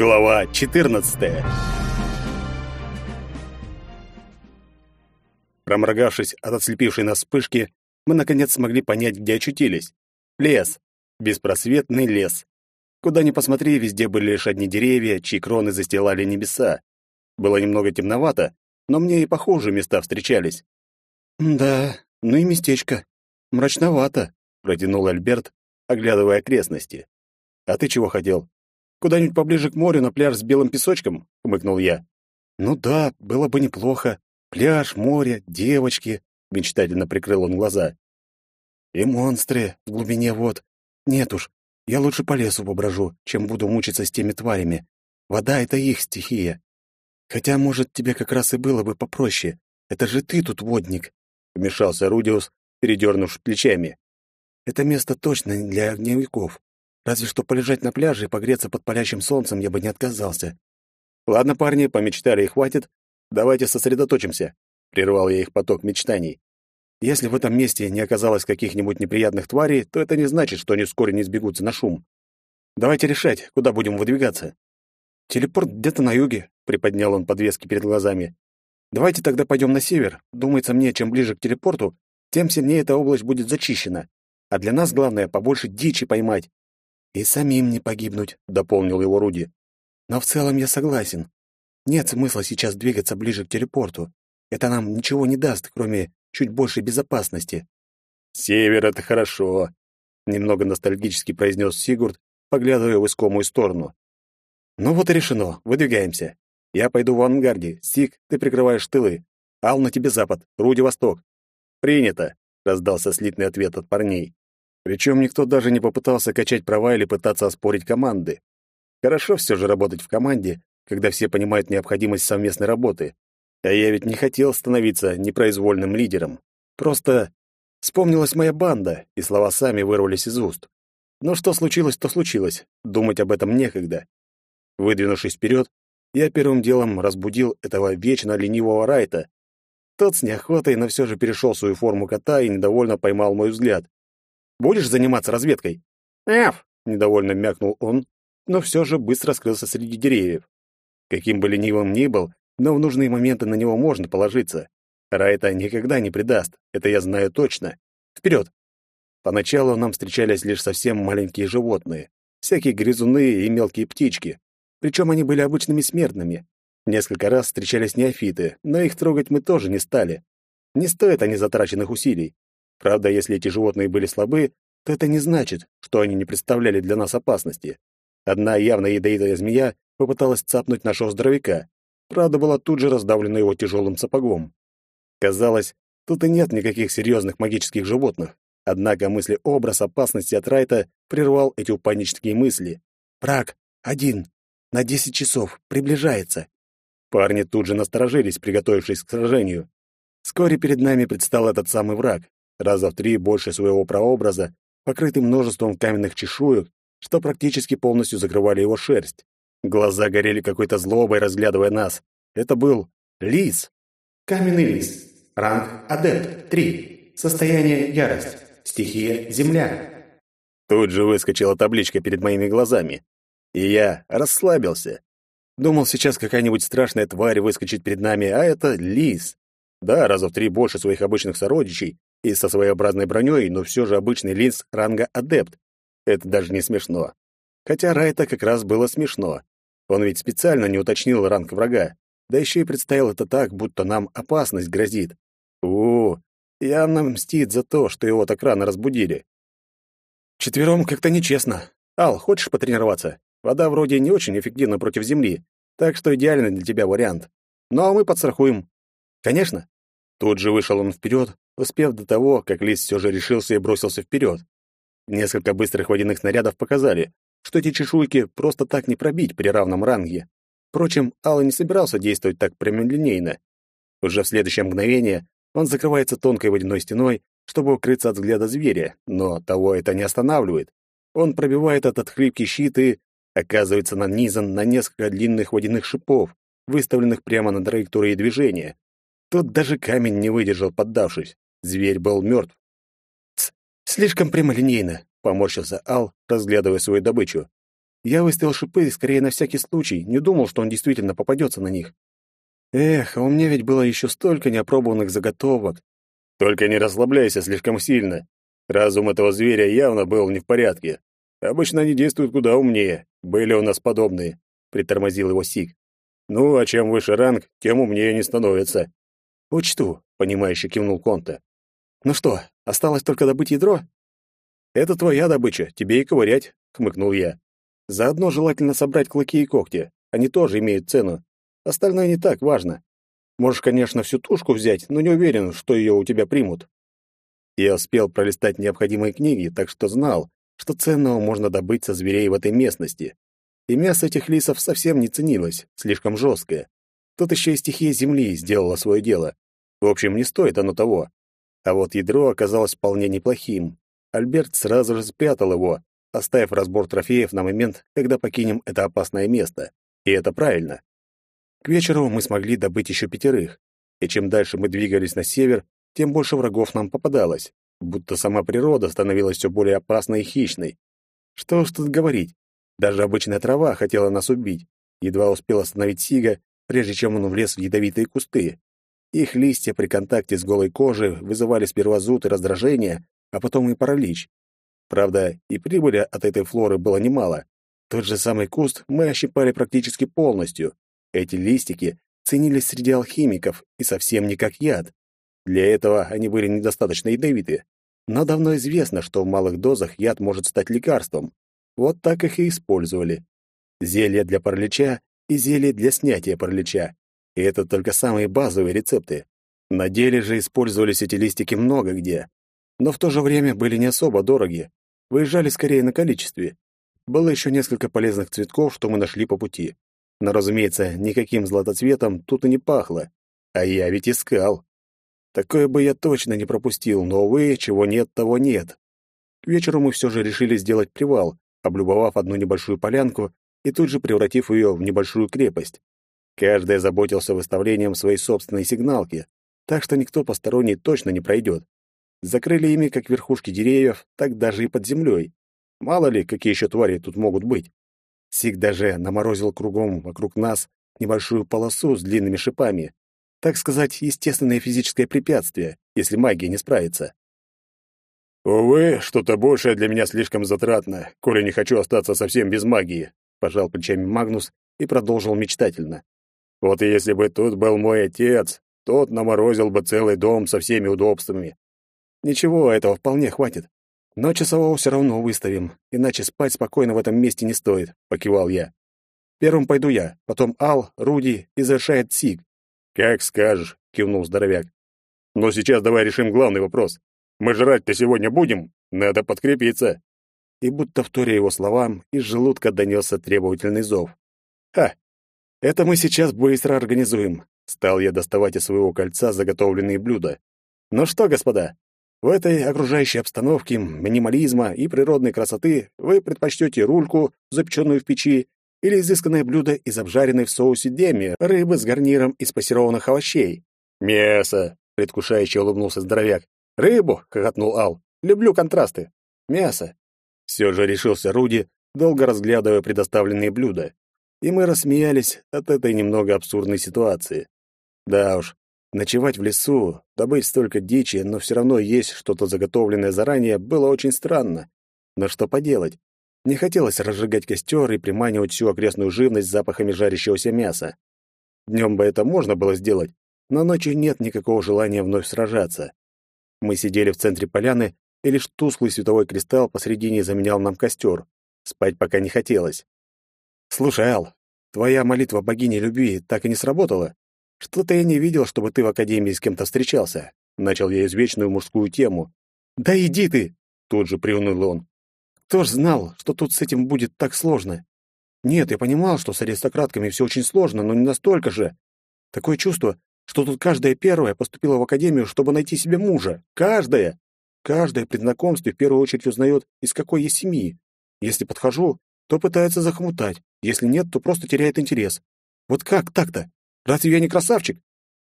Глава 14. Проморгавшись от ослепившей нас вспышки, мы наконец смогли понять, где очутились. Лес. Беспросветный лес. Куда ни посмотри, везде были лишь одни деревья, чьи кроны застилали небеса. Было немного темновато, но мне и похожие места встречались. «Да, ну и местечко. Мрачновато», — протянул Альберт, оглядывая окрестности. «А ты чего хотел?» Куда-нибудь поближе к морю, на пляж с белым песочком?» — хмыкнул я. «Ну да, было бы неплохо. Пляж, море, девочки», — мечтательно прикрыл он глаза. «И монстры в глубине вод. Нет уж, я лучше по лесу поброжу, чем буду мучиться с теми тварями. Вода — это их стихия. Хотя, может, тебе как раз и было бы попроще. Это же ты тут водник», — вмешался Рудиус, передернув плечами. «Это место точно не для огневиков. Разве что полежать на пляже и погреться под палящим солнцем я бы не отказался. Ладно, парни, помечтали и хватит. Давайте сосредоточимся, прервал я их поток мечтаний. Если в этом месте не оказалось каких-нибудь неприятных тварей, то это не значит, что они вскоре не сбегутся на шум. Давайте решать, куда будем выдвигаться. Телепорт где-то на юге, приподнял он подвески перед глазами. Давайте тогда пойдем на север. Думается мне, чем ближе к телепорту, тем сильнее эта область будет зачищена. А для нас главное побольше дичи поймать, «И самим не погибнуть», — дополнил его Руди. «Но в целом я согласен. Нет смысла сейчас двигаться ближе к телепорту. Это нам ничего не даст, кроме чуть большей безопасности». «Север — это хорошо», — немного ностальгически произнес Сигурд, поглядывая в искомую сторону. «Ну вот и решено. Выдвигаемся. Я пойду в авангарде. Сиг, ты прикрываешь тылы. Ал на тебе запад, Руди восток». «Принято», — раздался слитный ответ от парней. Причем никто даже не попытался качать права или пытаться оспорить команды. Хорошо все же работать в команде, когда все понимают необходимость совместной работы. А я ведь не хотел становиться непроизвольным лидером. Просто вспомнилась моя банда, и слова сами вырвались из уст. Но что случилось, то случилось. Думать об этом некогда. Выдвинувшись вперед, я первым делом разбудил этого вечно ленивого Райта. Тот с неохотой, но все же перешел свою форму кота и недовольно поймал мой взгляд. Будешь заниматься разведкой?» «Эф!» — недовольно мякнул он, но все же быстро скрылся среди деревьев. Каким бы ленивым ни был, но в нужные моменты на него можно положиться. Райта никогда не предаст, это я знаю точно. Вперед! Поначалу нам встречались лишь совсем маленькие животные, всякие грызуны и мелкие птички. Причем они были обычными смертными. Несколько раз встречались неофиты, но их трогать мы тоже не стали. Не стоят они затраченных усилий. Правда, если эти животные были слабы, то это не значит, что они не представляли для нас опасности. Одна явно ядовитая змея попыталась цапнуть нашего здоровяка. Правда, была тут же раздавлена его тяжелым сапогом. Казалось, тут и нет никаких серьезных магических животных. Однако мысли-образ опасности от Райта прервал эти панические мысли. «Враг! Один! На десять часов! Приближается!» Парни тут же насторожились, приготовившись к сражению. Вскоре перед нами предстал этот самый враг, раза в три больше своего прообраза, покрытый множеством каменных чешуек, что практически полностью закрывали его шерсть. Глаза горели какой-то злобой, разглядывая нас. Это был лис. Каменный лис. Ранг адепт 3. Состояние ярость. Стихия земля. Тут же выскочила табличка перед моими глазами. И я расслабился. Думал, сейчас какая-нибудь страшная тварь выскочит перед нами, а это лис. Да, раза в три больше своих обычных сородичей, и со своеобразной броней, но все же обычный линз ранга адепт. Это даже не смешно. Хотя Райта как раз было смешно. Он ведь специально не уточнил ранг врага, да еще и представил это так, будто нам опасность грозит. У, -у явно мстит за то, что его так рано разбудили. Четвером как-то нечестно. Ал, хочешь потренироваться? Вода вроде не очень эффективна против земли, так что идеальный для тебя вариант. Ну а мы подстрахуем. Конечно. Тут же вышел он вперед, успев до того, как лис все же решился и бросился вперед. Несколько быстрых водяных снарядов показали, что эти чешуйки просто так не пробить при равном ранге. Впрочем, Алла не собирался действовать так прямолинейно. Уже в следующее мгновение он закрывается тонкой водяной стеной, чтобы укрыться от взгляда зверя, но того это не останавливает. Он пробивает этот хлипкий щит и оказывается нанизан на несколько длинных водяных шипов, выставленных прямо на траектории движения. Тут даже камень не выдержал, поддавшись. Зверь был мертв. «Тс, слишком прямолинейно», — поморщился Ал, разглядывая свою добычу. Я выставил шипы скорее на всякий случай, не думал, что он действительно попадется на них. Эх, а у меня ведь было еще столько неопробованных заготовок. Только не расслабляйся слишком сильно. Разум этого зверя явно был не в порядке. Обычно они действуют куда умнее. Были у нас подобные, притормозил его Сик. Ну, а чем выше ранг, тем умнее не становится. Учту, понимающе кивнул Конте. Ну что, осталось только добыть ядро? Это твоя добыча, тебе и ковырять, хмыкнул я. Заодно желательно собрать клыки и когти. Они тоже имеют цену. Остальное не так важно. Можешь, конечно, всю тушку взять, но не уверен, что ее у тебя примут. Я успел пролистать необходимые книги, так что знал, что ценного можно добыть со зверей в этой местности. И мясо этих лисов совсем не ценилось, слишком жесткое. Тут еще и стихия земли сделала свое дело. В общем, не стоит оно того. А вот ядро оказалось вполне неплохим. Альберт сразу же спрятал его, оставив разбор трофеев на момент, когда покинем это опасное место. И это правильно. К вечеру мы смогли добыть еще пятерых, и чем дальше мы двигались на север, тем больше врагов нам попадалось будто сама природа становилась все более опасной и хищной. Что уж тут говорить, даже обычная трава хотела нас убить. Едва успел остановить Сига, прежде чем он влез в ядовитые кусты. Их листья при контакте с голой кожей вызывали сперва зуд и раздражение, а потом и паралич. Правда, и прибыли от этой флоры было немало. Тот же самый куст мы ощипали практически полностью. Эти листики ценились среди алхимиков и совсем не как яд. Для этого они были недостаточно ядовиты. Но давно известно, что в малых дозах яд может стать лекарством. Вот так их и использовали. Зелье для паралича и зелье для снятия паралича. И это только самые базовые рецепты. На деле же использовались эти листики много где. Но в то же время были не особо дороги. Выезжали скорее на количестве. Было еще несколько полезных цветков, что мы нашли по пути. Но, разумеется, никаким златоцветом тут и не пахло. А я ведь искал. Такое бы я точно не пропустил, но, увы, чего нет, того нет. К вечеру мы все же решили сделать привал, облюбовав одну небольшую полянку и тут же превратив ее в небольшую крепость. Каждый заботился выставлением своей собственной сигналки, так что никто посторонний точно не пройдет. Закрыли ими как верхушки деревьев, так даже и под землей. Мало ли, какие еще твари тут могут быть. Сиг даже наморозил кругом вокруг нас небольшую полосу с длинными шипами, так сказать, естественное физическое препятствие, если магия не справится. «Увы, что-то большее для меня слишком затратно, коли не хочу остаться совсем без магии», — пожал плечами Магнус и продолжил мечтательно. «Вот если бы тут был мой отец, тот наморозил бы целый дом со всеми удобствами. Ничего, этого вполне хватит. Но часового все равно выставим, иначе спать спокойно в этом месте не стоит», — покивал я. «Первым пойду я, потом Ал, Руди и завершает Сиг. «Как скажешь», — кивнул здоровяк. «Но сейчас давай решим главный вопрос. Мы жрать-то сегодня будем? Надо подкрепиться». И будто вторя его словам, из желудка донесся требовательный зов. «Ха! Это мы сейчас быстро организуем», — стал я доставать из своего кольца заготовленные блюда. «Ну что, господа, в этой окружающей обстановке минимализма и природной красоты вы предпочтете рульку, запеченную в печи, или изысканное блюдо из обжаренной в соусе деми рыбы с гарниром из пассерованных овощей. «Мясо!» — предвкушающе улыбнулся здоровяк. «Рыбу!» — хохотнул Ал. «Люблю контрасты. Мясо!» Все же решился Руди, долго разглядывая предоставленные блюда. И мы рассмеялись от этой немного абсурдной ситуации. Да уж, ночевать в лесу, добыть столько дичи, но все равно есть что-то заготовленное заранее, было очень странно. Но что поделать? Не хотелось разжигать костер и приманивать всю окрестную живность запахами жарящегося мяса. Днем бы это можно было сделать, но ночью нет никакого желания вновь сражаться. Мы сидели в центре поляны, и лишь тусклый световой кристалл посредине заменял нам костер. Спать пока не хотелось. «Слушай, Ал, твоя молитва богини любви так и не сработала? Что-то я не видел, чтобы ты в академии с кем-то встречался». Начал я извечную мужскую тему. «Да иди ты!» — тут же приуныл он. Кто ж знал, что тут с этим будет так сложно? Нет, я понимал, что с аристократками все очень сложно, но не настолько же. Такое чувство, что тут каждая первая поступила в академию, чтобы найти себе мужа. Каждая! Каждая при знакомстве в первую очередь узнает, из какой есть семьи. Если подхожу, то пытается захмутать. Если нет, то просто теряет интерес. Вот как так-то? Разве я не красавчик?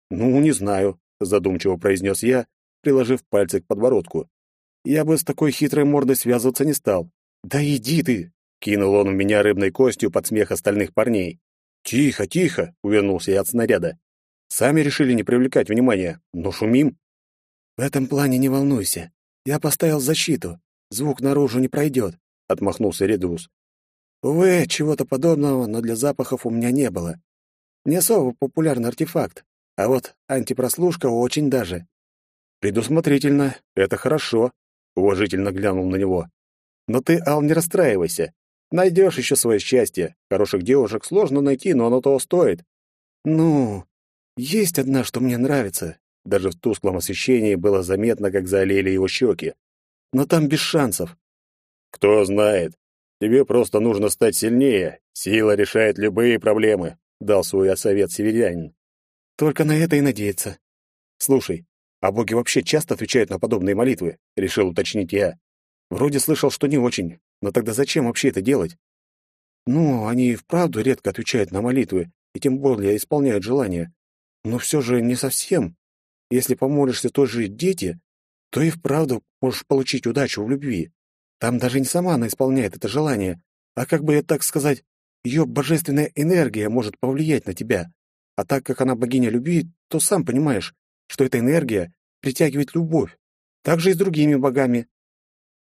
Ну, не знаю, задумчиво произнес я, приложив пальцы к подбородку. Я бы с такой хитрой мордой связываться не стал. «Да иди ты!» Кинул он в меня рыбной костью под смех остальных парней. «Тихо, тихо!» — увернулся я от снаряда. «Сами решили не привлекать внимания, но шумим». «В этом плане не волнуйся. Я поставил защиту. Звук наружу не пройдет», — отмахнулся Редус. «Увы, чего-то подобного, но для запахов у меня не было. Не особо популярный артефакт, а вот антипрослушка очень даже». «Предусмотрительно. Это хорошо», — уважительно глянул на него. «Но ты, Ал, не расстраивайся. Найдешь еще свое счастье. Хороших девушек сложно найти, но оно того стоит. Ну, есть одна, что мне нравится. Даже в тусклом освещении было заметно, как заолели его щеки. Но там без шансов. Кто знает. Тебе просто нужно стать сильнее. Сила решает любые проблемы, дал свой совет северянин. Только на это и надеяться. Слушай, а боги вообще часто отвечают на подобные молитвы? Решил уточнить я. Вроде слышал, что не очень. Но тогда зачем вообще это делать? Ну, они и вправду редко отвечают на молитвы, и тем более исполняют желания. Но все же не совсем. Если помолишься той же дети, то и вправду можешь получить удачу в любви. Там даже не сама она исполняет это желание, а как бы так сказать, ее божественная энергия может повлиять на тебя. А так как она богиня любви, то сам понимаешь, что эта энергия притягивает любовь. Так же и с другими богами.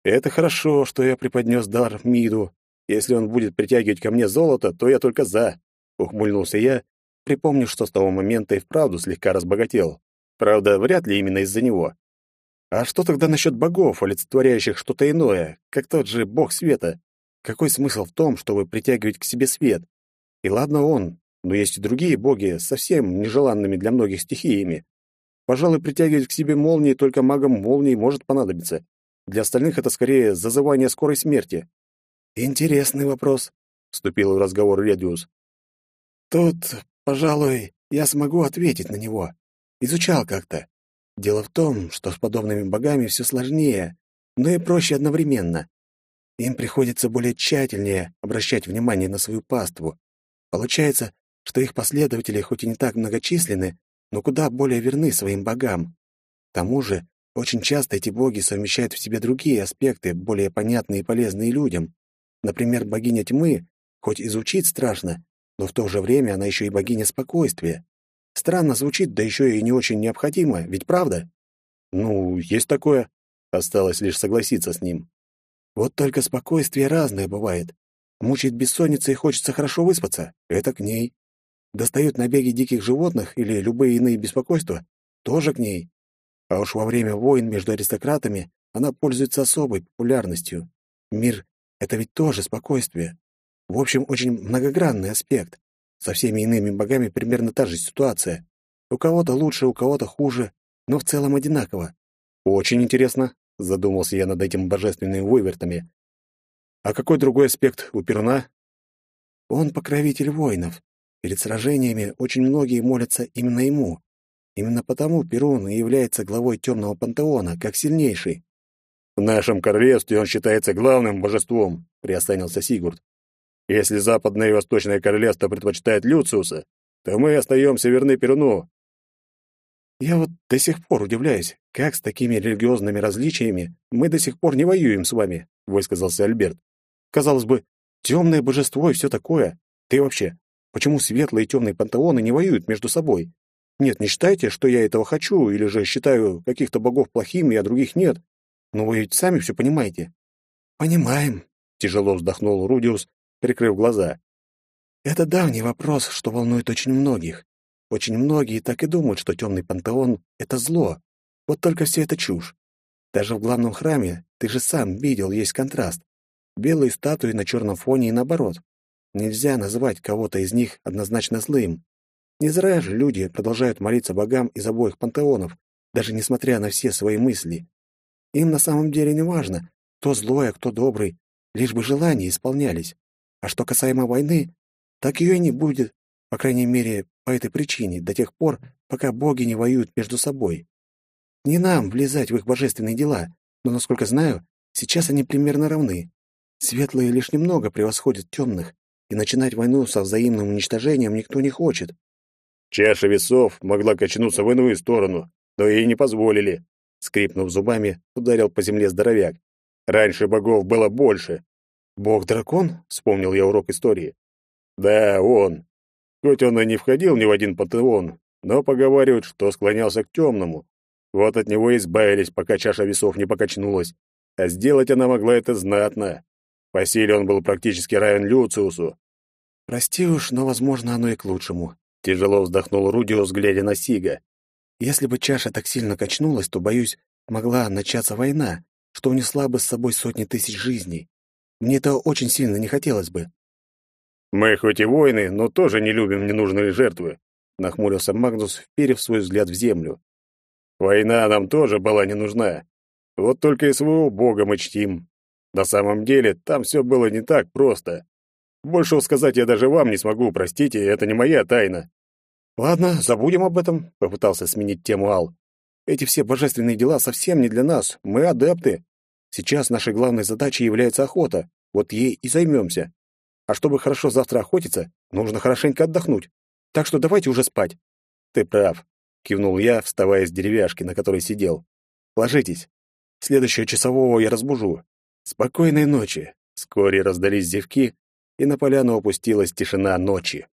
Это хорошо, что я преподнес дар Миду. Если он будет притягивать ко мне золото, то я только за. Ухмыльнулся я, припомнив, что с того момента и вправду слегка разбогател. Правда, вряд ли именно из-за него. А что тогда насчет богов, олицетворяющих что-то иное, как тот же бог света? Какой смысл в том, чтобы притягивать к себе свет? И ладно он, но есть и другие боги, совсем нежеланными для многих стихиями. Пожалуй, притягивать к себе молнии только магам молнии может понадобиться. Для остальных это скорее зазывание скорой смерти. Интересный вопрос, вступил в разговор Редиус. Тут, пожалуй, я смогу ответить на него. Изучал как-то. Дело в том, что с подобными богами все сложнее, но и проще одновременно. Им приходится более тщательнее обращать внимание на свою паству. Получается, что их последователи хоть и не так многочисленны, но куда более верны своим богам. К тому же очень часто эти боги совмещают в себе другие аспекты, более понятные и полезные людям. Например, богиня тьмы, хоть изучить страшно, но в то же время она еще и богиня спокойствия. Странно звучит, да еще и не очень необходимо, ведь правда? Ну, есть такое. Осталось лишь согласиться с ним. Вот только спокойствие разное бывает. Мучает бессонница и хочется хорошо выспаться. Это к ней. Достают набеги диких животных или любые иные беспокойства. Тоже к ней. А уж во время войн между аристократами она пользуется особой популярностью. Мир — это ведь тоже спокойствие. В общем, очень многогранный аспект. Со всеми иными богами примерно та же ситуация. У кого-то лучше, у кого-то хуже, но в целом одинаково. Очень интересно, задумался я над этим божественными вывертами. А какой другой аспект у Перуна? Он покровитель воинов. Перед сражениями очень многие молятся именно ему. Именно потому Перун и является главой темного пантеона, как сильнейший. В нашем королевстве он считается главным божеством, приосанился Сигурд. Если западное и восточное королевство предпочитает Люциуса, то мы остаемся верны Перуну. Я вот до сих пор удивляюсь, как с такими религиозными различиями мы до сих пор не воюем с вами, высказался Альберт. Казалось бы, темное божество и все такое. Ты вообще, почему светлые и темные пантеоны не воюют между собой? Нет, не считайте, что я этого хочу, или же считаю каких-то богов плохими, а других нет. Но вы ведь сами все понимаете. Понимаем, тяжело вздохнул Рудиус, прикрыв глаза. Это давний вопрос, что волнует очень многих. Очень многие так и думают, что темный пантеон — это зло. Вот только все это чушь. Даже в главном храме, ты же сам видел, есть контраст. Белые статуи на черном фоне и наоборот. Нельзя называть кого-то из них однозначно злым. Не зря же люди продолжают молиться богам из обоих пантеонов, даже несмотря на все свои мысли. Им на самом деле не важно, кто злой, а кто добрый, лишь бы желания исполнялись. А что касаемо войны, так ее и не будет, по крайней мере, по этой причине, до тех пор, пока боги не воюют между собой. Не нам влезать в их божественные дела, но, насколько знаю, сейчас они примерно равны. Светлые лишь немного превосходят темных, и начинать войну со взаимным уничтожением никто не хочет. Чаша весов могла качнуться в иную сторону, но ей не позволили. Скрипнув зубами, ударил по земле здоровяк. Раньше богов было больше. Бог-дракон? Вспомнил я урок истории. Да, он. Хоть он и не входил ни в один пантеон, но поговаривают, что склонялся к темному. Вот от него избавились, пока чаша весов не покачнулась. А сделать она могла это знатно. По силе он был практически равен Люциусу. «Прости уж, но, возможно, оно и к лучшему», — тяжело вздохнул Рудиус, глядя на Сига. «Если бы чаша так сильно качнулась, то, боюсь, могла начаться война, что унесла бы с собой сотни тысяч жизней. Мне это очень сильно не хотелось бы». «Мы хоть и воины, но тоже не любим ненужные жертвы», — нахмурился Магнус, вперев свой взгляд в землю. «Война нам тоже была не нужна. Вот только и своего бога мы чтим. На самом деле, там все было не так просто. Большего сказать я даже вам не смогу, простите, это не моя тайна. Ладно, забудем об этом, попытался сменить тему Ал. Эти все божественные дела совсем не для нас. Мы адепты. Сейчас нашей главной задачей является охота. Вот ей и займемся. А чтобы хорошо завтра охотиться, нужно хорошенько отдохнуть. Так что давайте уже спать. Ты прав, кивнул я, вставая с деревяшки, на которой сидел. Ложитесь. Следующего часового я разбужу. Спокойной ночи. Вскоре раздались зевки, и на поляну опустилась тишина ночи.